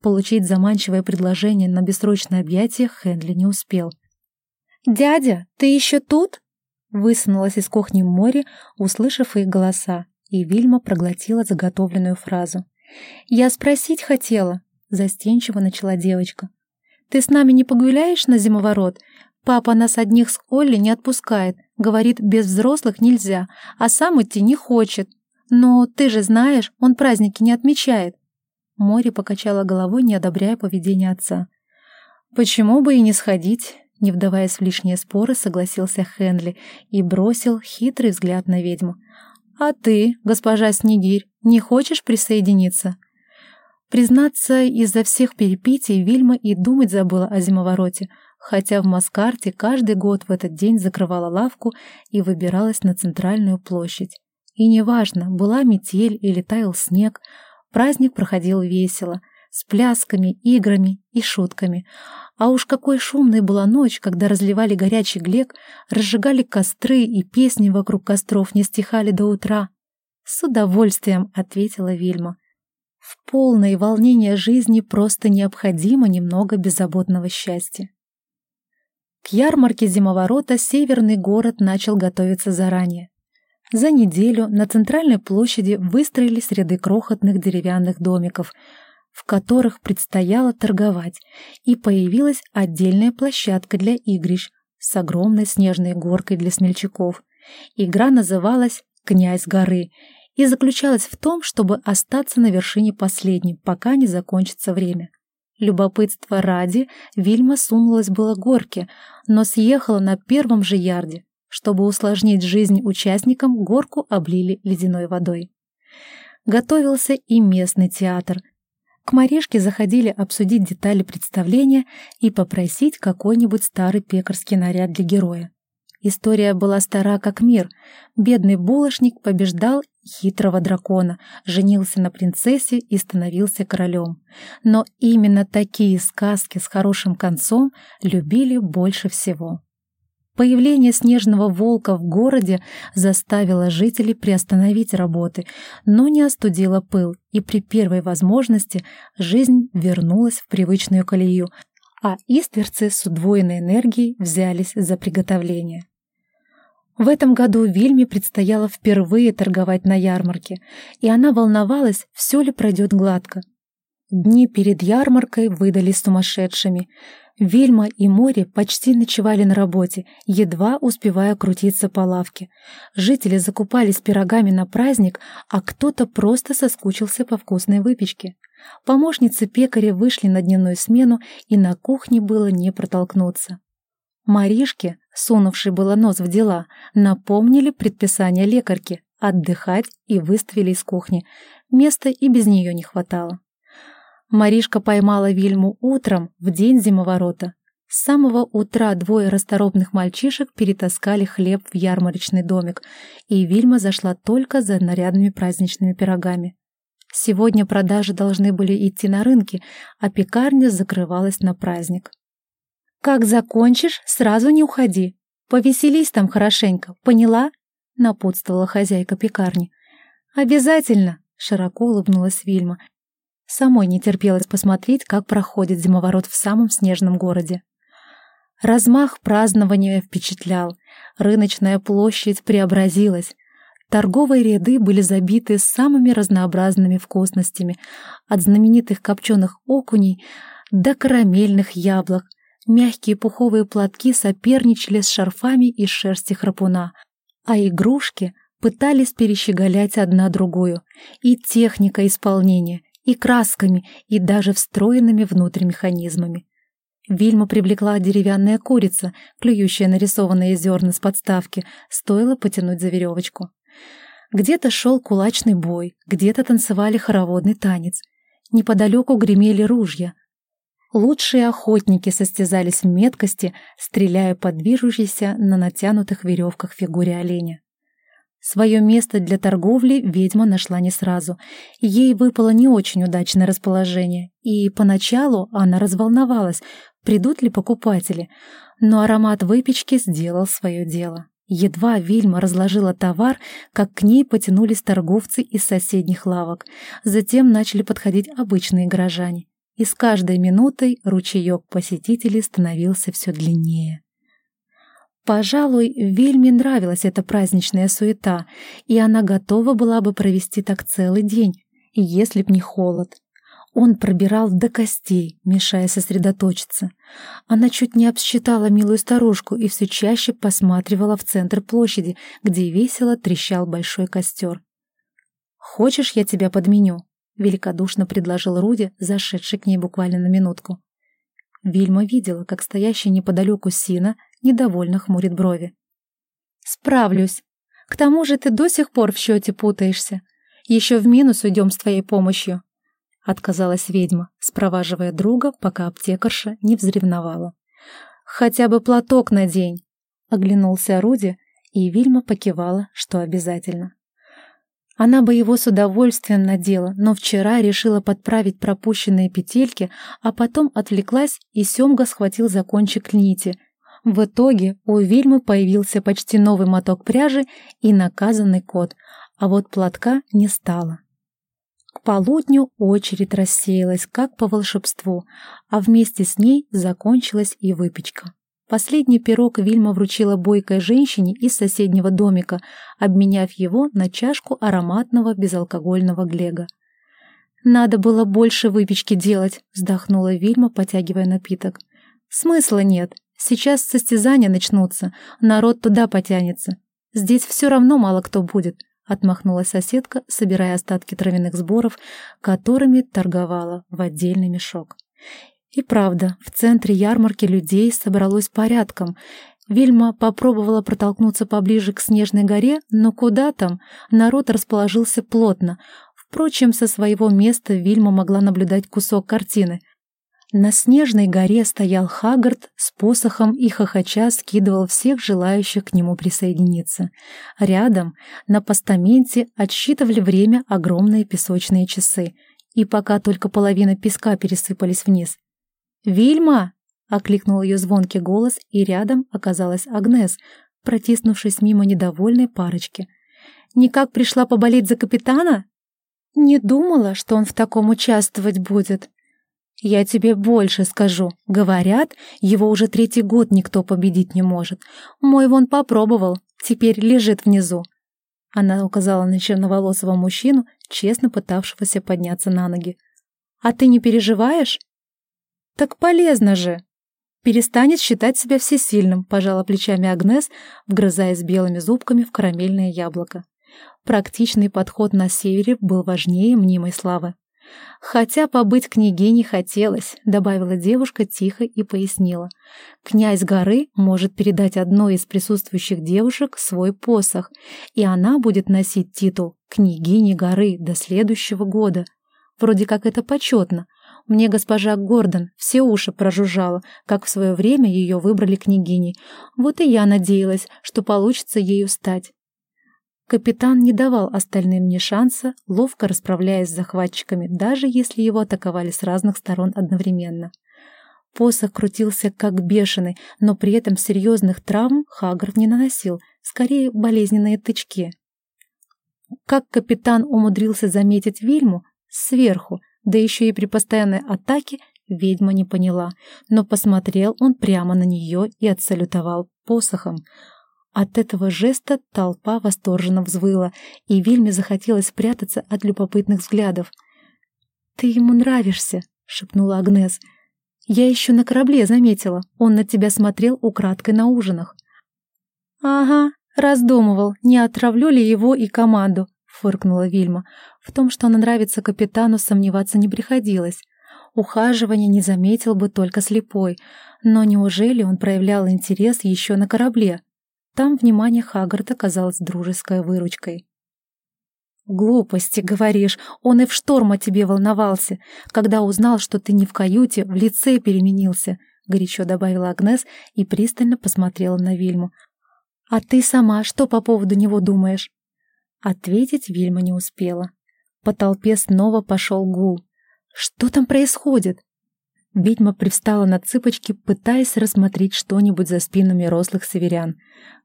Получить заманчивое предложение на бессрочное объятие Хенли не успел. «Дядя, ты еще тут?» Высунулась из кухни море, услышав их голоса и Вильма проглотила заготовленную фразу. «Я спросить хотела», — застенчиво начала девочка. «Ты с нами не погуляешь на зимоворот? Папа нас одних с Олли не отпускает, говорит, без взрослых нельзя, а сам идти не хочет. Но ты же знаешь, он праздники не отмечает». Мори покачала головой, не одобряя поведение отца. «Почему бы и не сходить?» Не вдаваясь в лишние споры, согласился Хенли и бросил хитрый взгляд на ведьму. «А ты, госпожа Снегирь, не хочешь присоединиться?» Признаться, из-за всех перепитий Вильма и думать забыла о зимовороте, хотя в Маскарте каждый год в этот день закрывала лавку и выбиралась на центральную площадь. И неважно, была метель или таял снег, праздник проходил весело, с плясками, играми и шутками, а уж какой шумной была ночь, когда разливали горячий глек, разжигали костры и песни вокруг костров не стихали до утра. С удовольствием ответила Вильма. В полное волнение жизни просто необходимо немного беззаботного счастья. К ярмарке зимоворота северный город начал готовиться заранее. За неделю на центральной площади выстроились ряды крохотных деревянных домиков — в которых предстояло торговать, и появилась отдельная площадка для игрищ с огромной снежной горкой для смельчаков. Игра называлась «Князь горы» и заключалась в том, чтобы остаться на вершине последней, пока не закончится время. Любопытство ради, Вильма сунулась было горке, но съехала на первом же ярде. Чтобы усложнить жизнь участникам, горку облили ледяной водой. Готовился и местный театр, к Маришке заходили обсудить детали представления и попросить какой-нибудь старый пекарский наряд для героя. История была стара как мир. Бедный булочник побеждал хитрого дракона, женился на принцессе и становился королем. Но именно такие сказки с хорошим концом любили больше всего. Появление снежного волка в городе заставило жителей приостановить работы, но не остудило пыл, и при первой возможности жизнь вернулась в привычную колею, а истверцы с удвоенной энергией взялись за приготовление. В этом году Вильме предстояло впервые торговать на ярмарке, и она волновалась, все ли пройдет гладко. Дни перед ярмаркой выдались сумасшедшими — Вильма и Мори почти ночевали на работе, едва успевая крутиться по лавке. Жители закупались пирогами на праздник, а кто-то просто соскучился по вкусной выпечке. Помощницы пекаря вышли на дневную смену, и на кухне было не протолкнуться. Маришке, сунувший было нос в дела, напомнили предписание лекарки — отдыхать и выставили из кухни. Места и без нее не хватало. Маришка поймала Вильму утром, в день зимоворота. С самого утра двое расторопных мальчишек перетаскали хлеб в ярмарочный домик, и Вильма зашла только за нарядными праздничными пирогами. Сегодня продажи должны были идти на рынке, а пекарня закрывалась на праздник. «Как закончишь, сразу не уходи. Повеселись там хорошенько, поняла?» — напутствовала хозяйка пекарни. «Обязательно!» — широко улыбнулась Вильма Самой не терпелось посмотреть, как проходит зимоворот в самом снежном городе. Размах празднования впечатлял. Рыночная площадь преобразилась. Торговые ряды были забиты самыми разнообразными вкусностями, от знаменитых копченых окуней до карамельных яблок. Мягкие пуховые платки соперничали с шарфами из шерсти храпуна, а игрушки пытались перещеголять одна другую. И техника исполнения, и красками, и даже встроенными внутрь механизмами. Вильма привлекла деревянная курица, клюющая нарисованные зерна с подставки, стоило потянуть за веревочку. Где-то шел кулачный бой, где-то танцевали хороводный танец. Неподалеку гремели ружья. Лучшие охотники состязались в меткости, стреляя по движущейся на натянутых веревках фигуре оленя. Свое место для торговли ведьма нашла не сразу. Ей выпало не очень удачное расположение, и поначалу она разволновалась, придут ли покупатели, но аромат выпечки сделал свое дело. Едва Вильма разложила товар, как к ней потянулись торговцы из соседних лавок. Затем начали подходить обычные горожане. И с каждой минутой ручеек посетителей становился все длиннее. Пожалуй, Вильме нравилась эта праздничная суета, и она готова была бы провести так целый день, если б не холод. Он пробирал до костей, мешая сосредоточиться. Она чуть не обсчитала милую старушку и все чаще посматривала в центр площади, где весело трещал большой костер. «Хочешь, я тебя подменю?» — великодушно предложил Руди, зашедший к ней буквально на минутку. Вильма видела, как стоящий неподалеку Сина недовольно хмурит брови. «Справлюсь. К тому же ты до сих пор в счете путаешься. Еще в минус уйдем с твоей помощью», — отказалась ведьма, спроваживая друга, пока аптекарша не взревновала. «Хотя бы платок надень», — оглянулся Руди, и Вильма покивала, что обязательно. Она бы его с удовольствием надела, но вчера решила подправить пропущенные петельки, а потом отвлеклась, и Семга схватил за кончик нити. В итоге у Вильмы появился почти новый моток пряжи и наказанный кот, а вот платка не стало. К полудню очередь рассеялась, как по волшебству, а вместе с ней закончилась и выпечка. Последний пирог Вильма вручила бойкой женщине из соседнего домика, обменяв его на чашку ароматного безалкогольного глега. «Надо было больше выпечки делать», — вздохнула Вильма, потягивая напиток. «Смысла нет. Сейчас состязания начнутся, народ туда потянется. Здесь все равно мало кто будет», — отмахнулась соседка, собирая остатки травяных сборов, которыми торговала в отдельный мешок. И правда, в центре ярмарки людей собралось порядком. Вильма попробовала протолкнуться поближе к Снежной горе, но куда там? Народ расположился плотно. Впрочем, со своего места Вильма могла наблюдать кусок картины. На Снежной горе стоял Хагард с посохом и хохоча скидывал всех желающих к нему присоединиться. Рядом, на постаменте, отсчитывали время огромные песочные часы. И пока только половина песка пересыпались вниз, «Вильма!» — окликнул ее звонкий голос, и рядом оказалась Агнес, протиснувшись мимо недовольной парочки. «Никак пришла поболеть за капитана?» «Не думала, что он в таком участвовать будет», «Я тебе больше скажу. Говорят, его уже третий год никто победить не может. Мой вон попробовал, теперь лежит внизу». Она указала на черноволосого мужчину, честно пытавшегося подняться на ноги. «А ты не переживаешь?» «Так полезно же!» «Перестанет считать себя всесильным», — пожала плечами Агнес, вгрызаясь белыми зубками в карамельное яблоко. Практичный подход на севере был важнее мнимой славы. «Хотя побыть княгиней хотелось», — добавила девушка тихо и пояснила. «Князь горы может передать одной из присутствующих девушек свой посох, и она будет носить титул «Княгини горы» до следующего года. Вроде как это почетно, мне госпожа Гордон все уши прожужжала, как в свое время ее выбрали княгиней. Вот и я надеялась, что получится ею стать. Капитан не давал остальным ни шанса, ловко расправляясь с захватчиками, даже если его атаковали с разных сторон одновременно. Посох крутился как бешеный, но при этом серьезных травм Хаггард не наносил, скорее болезненные тычки. Как капитан умудрился заметить Вильму сверху, да еще и при постоянной атаке ведьма не поняла, но посмотрел он прямо на нее и отсалютовал посохом. От этого жеста толпа восторженно взвыла, и Вильме захотелось спрятаться от любопытных взглядов. «Ты ему нравишься», — шепнула Агнес. «Я еще на корабле заметила, он на тебя смотрел украдкой на ужинах». «Ага, раздумывал, не отравлю ли его и команду», — фыркнула Вильма. В том, что она нравится капитану, сомневаться не приходилось. Ухаживание не заметил бы только слепой, но неужели он проявлял интерес еще на корабле? Там внимание Хаггарта казалось дружеской выручкой. «Глупости, говоришь, он и в шторм о тебе волновался. Когда узнал, что ты не в каюте, в лице переменился», — горячо добавила Агнес и пристально посмотрела на Вильму. «А ты сама что по поводу него думаешь?» Ответить Вильма не успела. По толпе снова пошел гул. «Что там происходит?» Ведьма привстала на цыпочки, пытаясь рассмотреть что-нибудь за спинами рослых северян.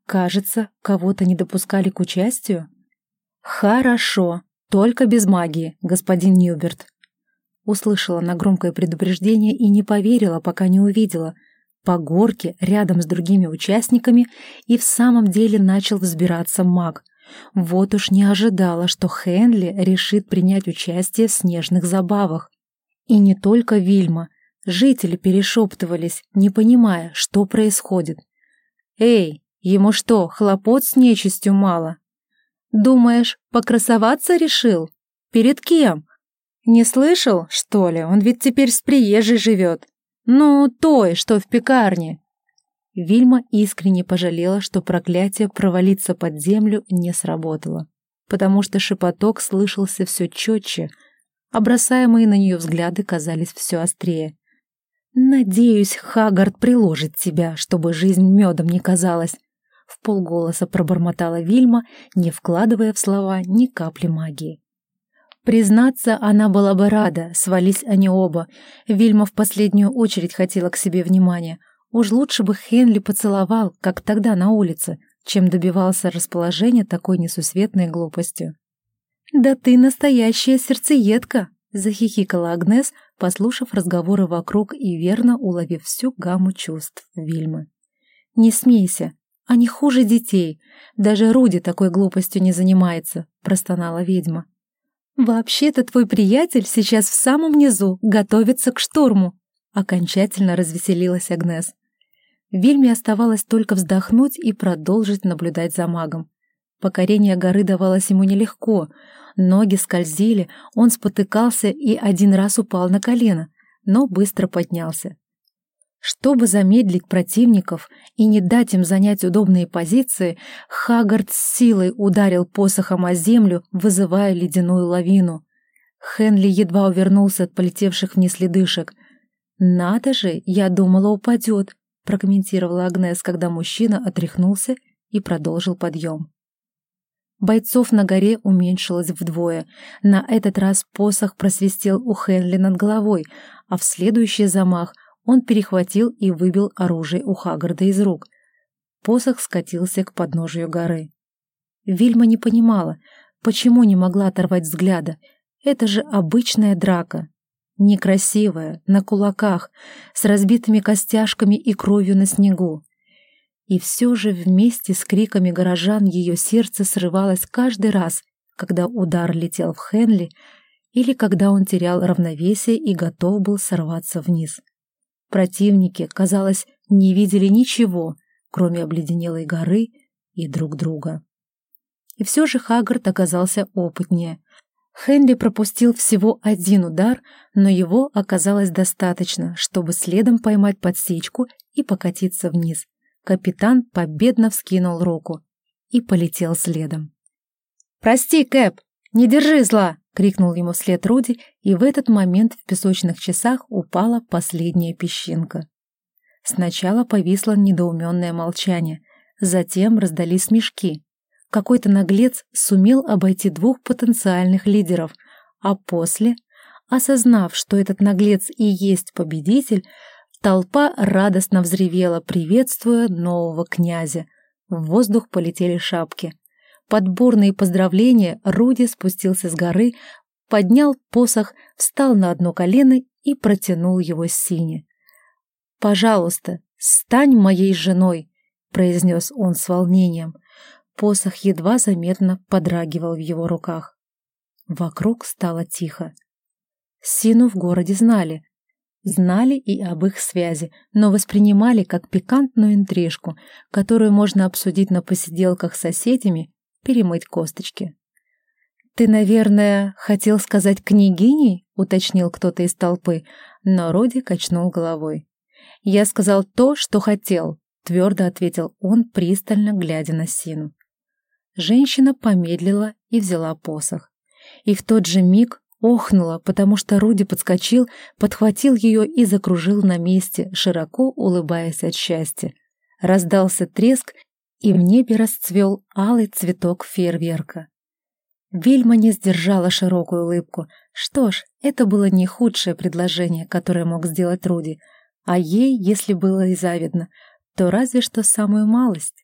Кажется, кого-то не допускали к участию. «Хорошо, только без магии, господин Ньюберт». Услышала на громкое предупреждение и не поверила, пока не увидела. По горке, рядом с другими участниками, и в самом деле начал взбираться маг. Вот уж не ожидала, что Хенли решит принять участие в снежных забавах. И не только Вильма. Жители перешептывались, не понимая, что происходит. «Эй, ему что, хлопот с нечистью мало?» «Думаешь, покрасоваться решил? Перед кем?» «Не слышал, что ли? Он ведь теперь с приезжей живет. Ну, той, что в пекарне». Вильма искренне пожалела, что проклятие провалиться под землю не сработало, потому что шепоток слышался все четче — а бросаемые на нее взгляды казались все острее. «Надеюсь, Хагард приложит тебя, чтобы жизнь медом не казалась», — в полголоса пробормотала Вильма, не вкладывая в слова ни капли магии. Признаться, она была бы рада, свались они оба. Вильма в последнюю очередь хотела к себе внимания. Уж лучше бы Хенли поцеловал, как тогда на улице, чем добивался расположения такой несусветной глупостью. «Да ты настоящая сердцеедка!» — захихикала Агнес, послушав разговоры вокруг и верно уловив всю гамму чувств Вильмы. «Не смейся, они хуже детей. Даже Руди такой глупостью не занимается», — простонала ведьма. «Вообще-то твой приятель сейчас в самом низу, готовится к штурму», — окончательно развеселилась Агнес. Вильме оставалось только вздохнуть и продолжить наблюдать за магом. Покорение горы давалось ему нелегко, ноги скользили, он спотыкался и один раз упал на колено, но быстро поднялся. Чтобы замедлить противников и не дать им занять удобные позиции, Хагард с силой ударил посохом о землю, вызывая ледяную лавину. Хенли едва увернулся от полетевших вниз ледышек. «Надо же, я думала, упадет», — прокомментировала Агнес, когда мужчина отряхнулся и продолжил подъем. Бойцов на горе уменьшилось вдвое. На этот раз посох просвистел у Хенли над головой, а в следующий замах он перехватил и выбил оружие у Хагарда из рук. Посох скатился к подножию горы. Вильма не понимала, почему не могла оторвать взгляда. Это же обычная драка. Некрасивая, на кулаках, с разбитыми костяшками и кровью на снегу. И все же вместе с криками горожан ее сердце срывалось каждый раз, когда удар летел в Хенли или когда он терял равновесие и готов был сорваться вниз. Противники, казалось, не видели ничего, кроме обледенелой горы и друг друга. И все же Хаггард оказался опытнее. Хенли пропустил всего один удар, но его оказалось достаточно, чтобы следом поймать подсечку и покатиться вниз. Капитан победно вскинул руку и полетел следом. «Прости, Кэп, не держи зла!» — крикнул ему вслед Руди, и в этот момент в песочных часах упала последняя песчинка. Сначала повисло недоуменное молчание, затем раздались смешки. Какой-то наглец сумел обойти двух потенциальных лидеров, а после, осознав, что этот наглец и есть победитель, Толпа радостно взревела, приветствуя нового князя. В воздух полетели шапки. Под бурные поздравления Руди спустился с горы, поднял посох, встал на одно колено и протянул его Сине. «Пожалуйста, стань моей женой!» произнес он с волнением. Посох едва заметно подрагивал в его руках. Вокруг стало тихо. Сину в городе знали. Знали и об их связи, но воспринимали как пикантную интрижку, которую можно обсудить на посиделках с соседями, перемыть косточки. «Ты, наверное, хотел сказать княгиней?» — уточнил кто-то из толпы, но Роди качнул головой. «Я сказал то, что хотел», — твердо ответил он, пристально глядя на Сину. Женщина помедлила и взяла посох. И в тот же миг охнула, потому что Руди подскочил, подхватил ее и закружил на месте, широко улыбаясь от счастья. Раздался треск, и в небе расцвел алый цветок фейерверка. Вильма не сдержала широкую улыбку. Что ж, это было не худшее предложение, которое мог сделать Руди, а ей, если было и завидно, то разве что самую малость.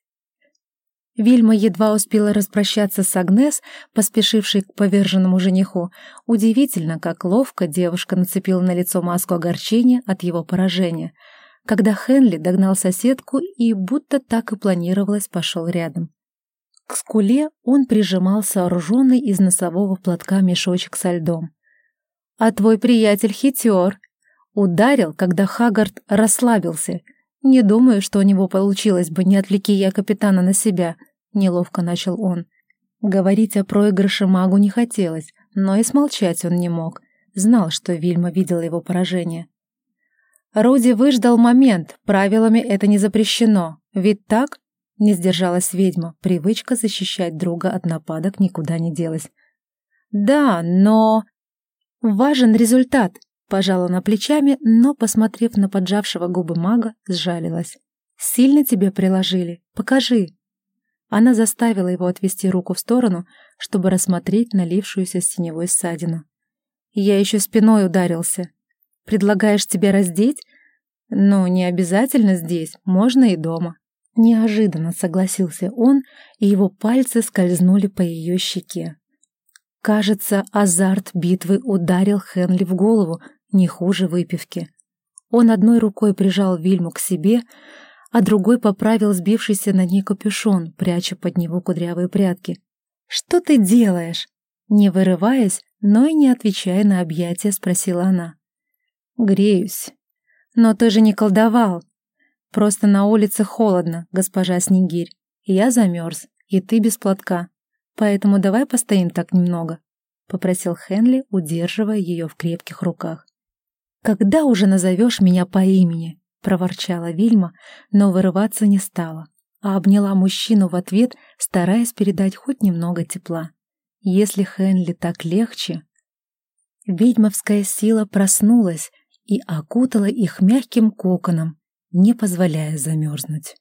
Вильма едва успела распрощаться с Агнес, поспешившей к поверженному жениху. Удивительно, как ловко девушка нацепила на лицо маску огорчения от его поражения, когда Хенли догнал соседку и, будто так и планировалось, пошел рядом. К скуле он прижимал сооруженный из носового платка мешочек со льдом. «А твой приятель хитер!» Ударил, когда Хагард расслабился. «Не думаю, что у него получилось бы, не отвлеки я капитана на себя», — неловко начал он. Говорить о проигрыше магу не хотелось, но и смолчать он не мог. Знал, что Вильма видела его поражение. Руди выждал момент, правилами это не запрещено. Ведь так? Не сдержалась ведьма, привычка защищать друга от нападок никуда не делась. «Да, но...» «Важен результат», — пожала на плечами, но, посмотрев на поджавшего губы мага, сжалилась. «Сильно тебе приложили? Покажи». Она заставила его отвести руку в сторону, чтобы рассмотреть налившуюся синевой ссадину. «Я еще спиной ударился. Предлагаешь тебя раздеть? Ну, не обязательно здесь, можно и дома». Неожиданно согласился он, и его пальцы скользнули по ее щеке. Кажется, азарт битвы ударил Хенли в голову не хуже выпивки. Он одной рукой прижал Вильму к себе, а другой поправил сбившийся на ней капюшон, пряча под него кудрявые прятки. «Что ты делаешь?» Не вырываясь, но и не отвечая на объятия, спросила она. «Греюсь». «Но ты же не колдовал», Просто на улице холодно, госпожа Снегирь. Я замерз, и ты без платка. Поэтому давай постоим так немного», — попросил Хенли, удерживая ее в крепких руках. «Когда уже назовешь меня по имени?» — проворчала Вильма, но вырываться не стала, а обняла мужчину в ответ, стараясь передать хоть немного тепла. Если Хенли так легче... Ведьмовская сила проснулась и окутала их мягким коконом, не позволяя замерзнуть.